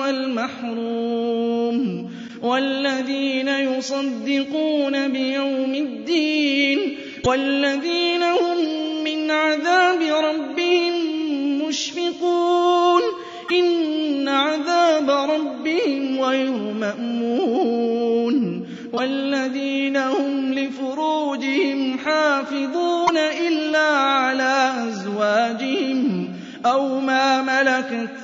والمحروم والذين يصدقون بيوم الدين والذين هم من عذاب ربهم مشفقون إن عذاب ربهم غير مأمون والذين هم لفروجهم حافظون إلا على أزواجهم أو ما ملكت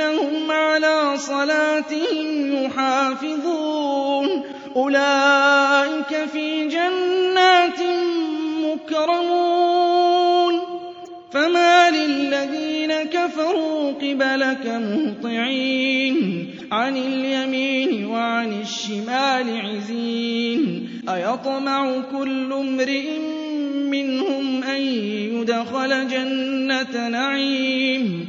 هم على صلاتهم يحافظون أولئك في جنات مكرمون فما للذين كفروا قبلك مهطعين عن اليمين وعن الشمال عزين أيطمع كل امرئ منهم أن يدخل جنة نعيم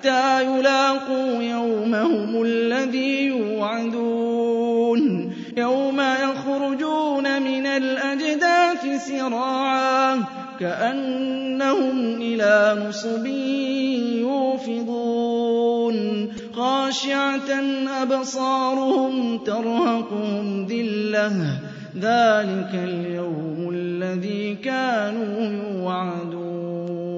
حتى يلاقوا يومهم الذي يوعدون. يوم يخرجون من الأجداث سراعا كأنهم إلى نصب يوفضون. خاشعة أبصارهم ترهقهم ذلة. ذلك اليوم الذي كانوا يوعدون.